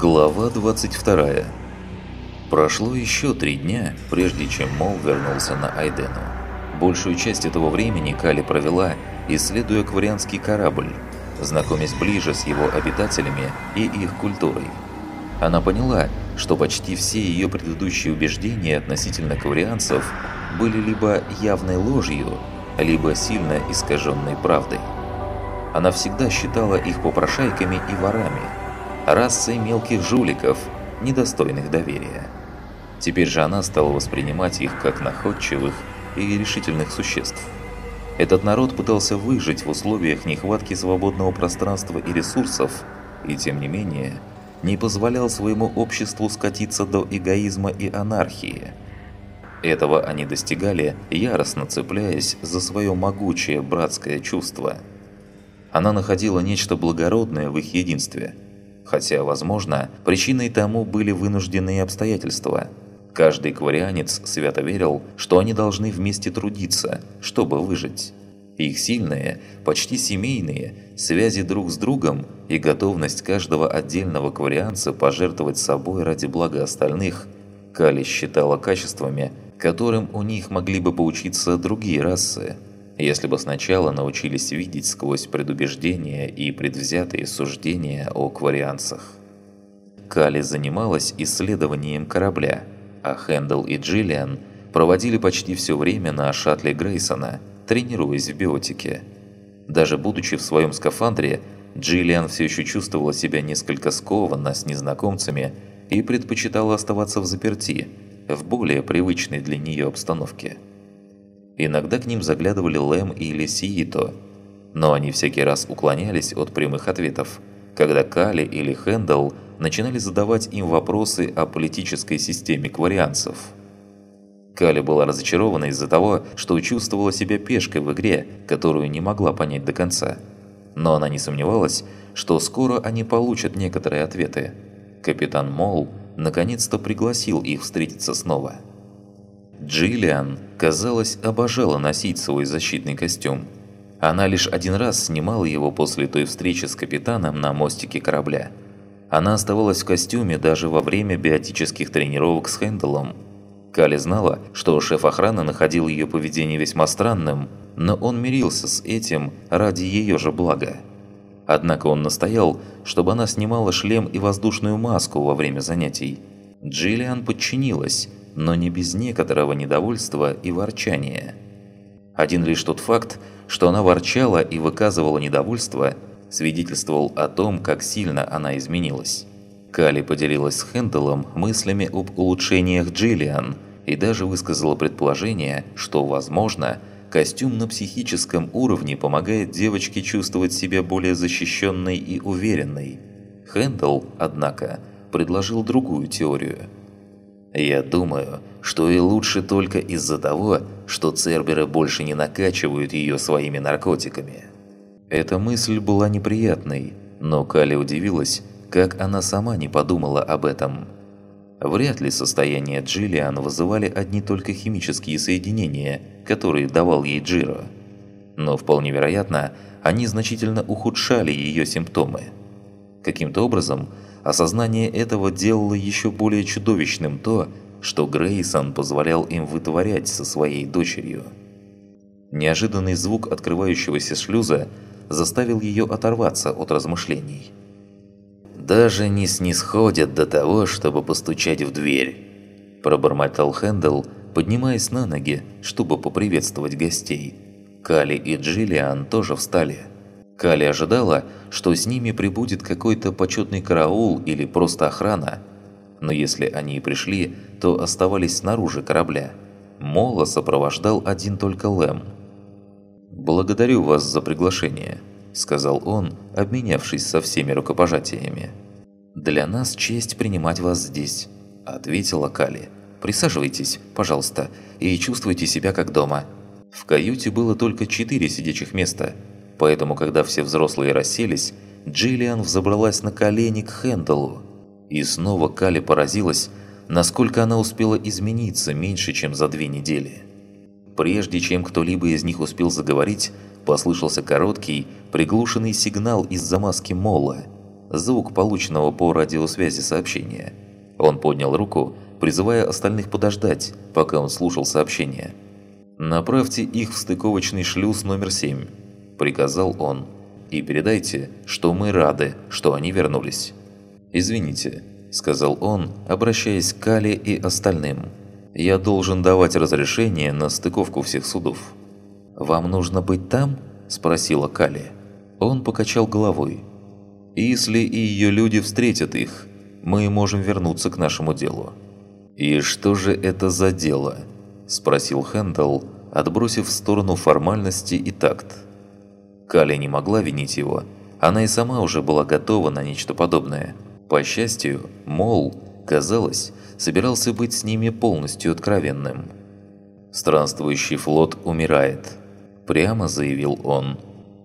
Глава 22 Прошло еще три дня, прежде чем Мол вернулся на Айдену. Большую часть этого времени Кали провела, исследуя кварианский корабль, знакомясь ближе с его обитателями и их культурой. Она поняла, что почти все ее предыдущие убеждения относительно кварианцев были либо явной ложью, либо сильно искаженной правдой. Она всегда считала их попрошайками и ворами, расой мелких жуликов, недостойных доверия. Теперь же она стала воспринимать их как находчивых и решительных существ. Этот народ пытался выжить в условиях нехватки свободного пространства и ресурсов, и тем не менее не позволял своему обществу скатиться до эгоизма и анархии. Этого они достигали, яростно цепляясь за свое могучее братское чувство. Она находила нечто благородное в их единстве – хотя, возможно, причиной тому были вынужденные обстоятельства. Каждый кварианец свято верил, что они должны вместе трудиться, чтобы выжить. Их сильные, почти семейные, связи друг с другом и готовность каждого отдельного кварианца пожертвовать собой ради блага остальных Кали считала качествами, которым у них могли бы поучиться другие расы – если бы сначала научились видеть сквозь предубеждения и предвзятые суждения о кварианцах. Кали занималась исследованием корабля, а Хэндл и Джиллиан проводили почти все время на шаттле Грейсона, тренируясь в биотике. Даже будучи в своем скафандре, Джиллиан все еще чувствовала себя несколько скованно с незнакомцами и предпочитала оставаться в заперти, в более привычной для нее обстановке. Иногда к ним заглядывали Лэм или Сиито, но они всякий раз уклонялись от прямых ответов, когда Кали или Хэндл начинали задавать им вопросы о политической системе кварианцев. Кали была разочарована из-за того, что чувствовала себя пешкой в игре, которую не могла понять до конца. Но она не сомневалась, что скоро они получат некоторые ответы. Капитан Мол наконец-то пригласил их встретиться снова. Джиллиан, казалось, обожала носить свой защитный костюм. Она лишь один раз снимала его после той встречи с капитаном на мостике корабля. Она оставалась в костюме даже во время биотических тренировок с Хенделом. Кали знала, что шеф охраны находил ее поведение весьма странным, но он мирился с этим ради ее же блага. Однако он настоял, чтобы она снимала шлем и воздушную маску во время занятий. Джиллиан подчинилась, но не без некоторого недовольства и ворчания. Один лишь тот факт, что она ворчала и выказывала недовольство, свидетельствовал о том, как сильно она изменилась. Кали поделилась с Хенделом мыслями об улучшениях Джиллиан и даже высказала предположение, что, возможно, костюм на психическом уровне помогает девочке чувствовать себя более защищенной и уверенной. Хендел, однако, предложил другую теорию – я думаю, что и лучше только из-за того, что церберы больше не накачивают ее своими наркотиками. Эта мысль была неприятной, но Кали удивилась, как она сама не подумала об этом. Вряд ли состояние Джиллиан вызывали одни только химические соединения, которые давал ей Джиро. Но вполне вероятно, они значительно ухудшали ее симптомы. Каким-то образом, Осознание этого делало еще более чудовищным то, что Грейсон позволял им вытворять со своей дочерью. Неожиданный звук открывающегося шлюза заставил ее оторваться от размышлений. «Даже не снисходят до того, чтобы постучать в дверь», – пробормотал Хэндл, поднимаясь на ноги, чтобы поприветствовать гостей. Кали и Джиллиан тоже встали. Кали ожидала, что с ними прибудет какой-то почетный караул или просто охрана. Но если они и пришли, то оставались снаружи корабля. Мола сопровождал один только Лэм. «Благодарю вас за приглашение», – сказал он, обменявшись со всеми рукопожатиями. «Для нас честь принимать вас здесь», – ответила Кали. «Присаживайтесь, пожалуйста, и чувствуйте себя как дома». В каюте было только четыре сидячих места – Поэтому, когда все взрослые расселись, Джиллиан взобралась на колени к Хенделу. И снова Кали поразилась, насколько она успела измениться меньше, чем за две недели. Прежде чем кто-либо из них успел заговорить, послышался короткий, приглушенный сигнал из-за маски Мола. звук полученного по радиосвязи сообщения. Он поднял руку, призывая остальных подождать, пока он слушал сообщение. «Направьте их в стыковочный шлюз номер 7», – приказал он. «И передайте, что мы рады, что они вернулись». «Извините», – сказал он, обращаясь к Кале и остальным. «Я должен давать разрешение на стыковку всех судов». «Вам нужно быть там?» – спросила Кали. Он покачал головой. «Если и ее люди встретят их, мы можем вернуться к нашему делу». «И что же это за дело?» – спросил Хэндл, отбросив в сторону формальности и такт. Кали не могла винить его, она и сама уже была готова на нечто подобное. По счастью, Мол, казалось, собирался быть с ними полностью откровенным. «Странствующий флот умирает», – прямо заявил он.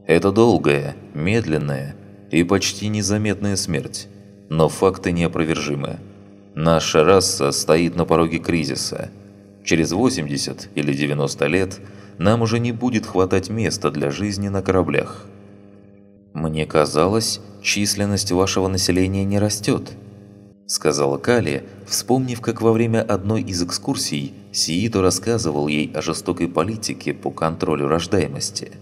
Это долгая, медленная и почти незаметная смерть, но факты неопровержимы. Наша раса стоит на пороге кризиса. Через 80 или 90 лет нам уже не будет хватать места для жизни на кораблях. «Мне казалось, численность вашего населения не растет», – сказала Кали, вспомнив, как во время одной из экскурсий Сиито рассказывал ей о жестокой политике по контролю рождаемости –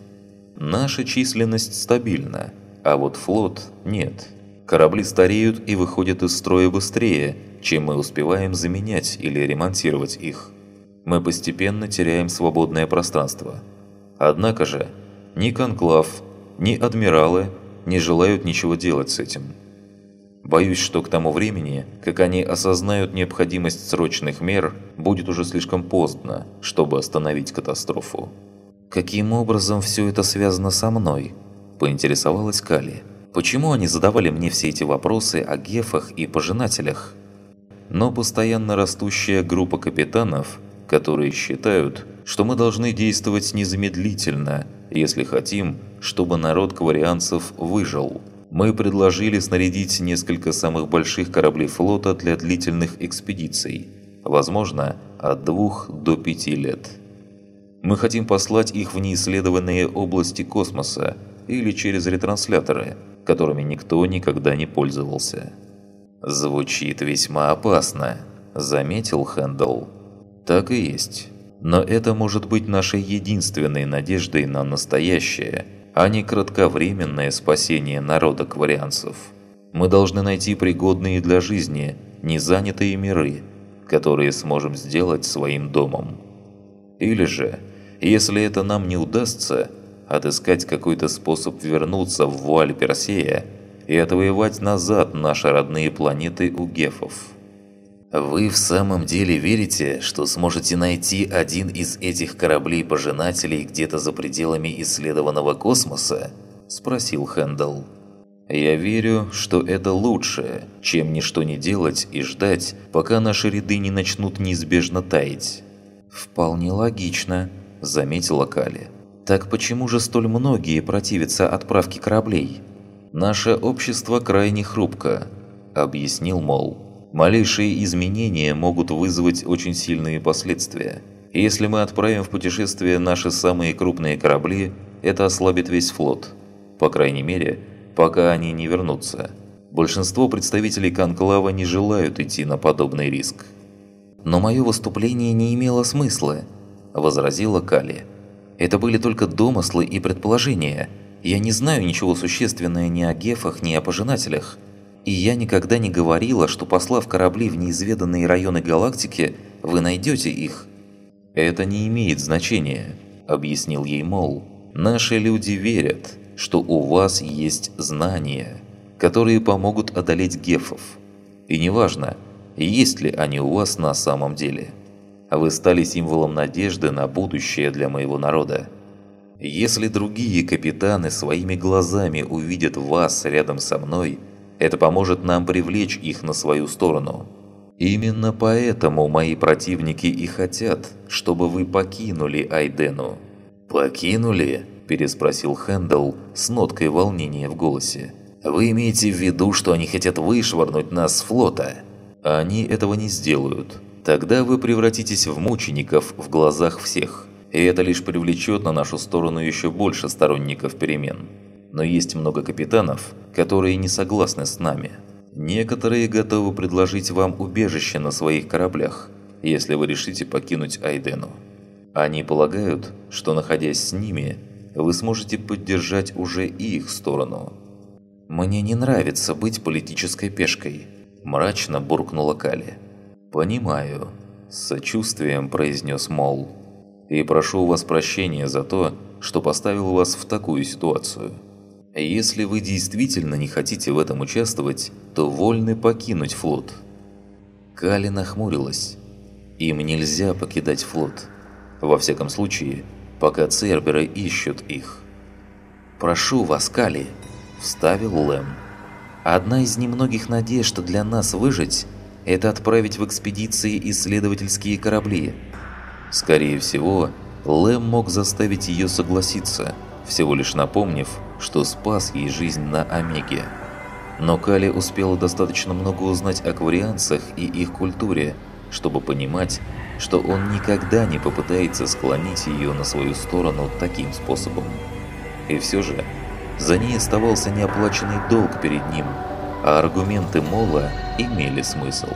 Наша численность стабильна, а вот флот нет. Корабли стареют и выходят из строя быстрее, чем мы успеваем заменять или ремонтировать их. Мы постепенно теряем свободное пространство. Однако же, ни Конклав, ни Адмиралы не желают ничего делать с этим. Боюсь, что к тому времени, как они осознают необходимость срочных мер, будет уже слишком поздно, чтобы остановить катастрофу. «Каким образом все это связано со мной?» – поинтересовалась Кали. «Почему они задавали мне все эти вопросы о гефах и пожинателях?» Но постоянно растущая группа капитанов, которые считают, что мы должны действовать незамедлительно, если хотим, чтобы народ кварианцев выжил. Мы предложили снарядить несколько самых больших кораблей флота для длительных экспедиций, возможно, от двух до пяти лет. Мы хотим послать их в неисследованные области космоса или через ретрансляторы, которыми никто никогда не пользовался. «Звучит весьма опасно», – заметил Хэндл. «Так и есть. Но это может быть нашей единственной надеждой на настоящее, а не кратковременное спасение народа кварианцев. Мы должны найти пригодные для жизни, незанятые миры, которые сможем сделать своим домом. Или же если это нам не удастся, отыскать какой-то способ вернуться в вуаль Персея и отвоевать назад наши родные планеты у гефов. Вы в самом деле верите, что сможете найти один из этих кораблей-пожинателей где-то за пределами исследованного космоса? Спросил Хэндл. Я верю, что это лучше, чем ничто не делать и ждать, пока наши ряды не начнут неизбежно таять. Вполне логично, – заметила Кали. «Так почему же столь многие противятся отправке кораблей?» «Наше общество крайне хрупко», – объяснил Мол. «Малейшие изменения могут вызвать очень сильные последствия. Если мы отправим в путешествие наши самые крупные корабли, это ослабит весь флот. По крайней мере, пока они не вернутся. Большинство представителей Конклава не желают идти на подобный риск. Но мое выступление не имело смысла. – возразила Кали. «Это были только домыслы и предположения. Я не знаю ничего существенного ни о гефах, ни о пожинателях. И я никогда не говорила, что послав корабли в неизведанные районы галактики, вы найдете их». «Это не имеет значения», – объяснил ей Мол. «Наши люди верят, что у вас есть знания, которые помогут одолеть гефов. И неважно, есть ли они у вас на самом деле». Вы стали символом надежды на будущее для моего народа. Если другие капитаны своими глазами увидят вас рядом со мной, это поможет нам привлечь их на свою сторону. Именно поэтому мои противники и хотят, чтобы вы покинули Айдену». «Покинули?» – переспросил Хэндл с ноткой волнения в голосе. «Вы имеете в виду, что они хотят вышвырнуть нас с флота?» «Они этого не сделают», Тогда вы превратитесь в мучеников в глазах всех, и это лишь привлечет на нашу сторону еще больше сторонников перемен. Но есть много капитанов, которые не согласны с нами. Некоторые готовы предложить вам убежище на своих кораблях, если вы решите покинуть Айдену. Они полагают, что находясь с ними, вы сможете поддержать уже их сторону. «Мне не нравится быть политической пешкой», – мрачно буркнула Кали. «Понимаю», – с сочувствием произнес Мол. «И прошу у вас прощения за то, что поставил вас в такую ситуацию. Если вы действительно не хотите в этом участвовать, то вольны покинуть флот». Кали нахмурилась. «Им нельзя покидать флот. Во всяком случае, пока Церберы ищут их». «Прошу вас, Кали», – вставил Лэм. «Одна из немногих надежд для нас выжить – это отправить в экспедиции исследовательские корабли». Скорее всего, Лэм мог заставить ее согласиться, всего лишь напомнив, что спас ей жизнь на Омеге. Но Кали успела достаточно много узнать о кварианцах и их культуре, чтобы понимать, что он никогда не попытается склонить ее на свою сторону таким способом. И все же, за ней оставался неоплаченный долг перед ним, а аргументы Мола имели смысл.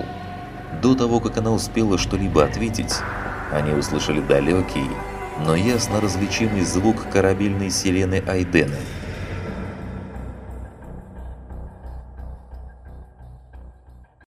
До того, как она успела что-либо ответить, они услышали далекий, но ясно различимый звук корабельной сирены Айдены –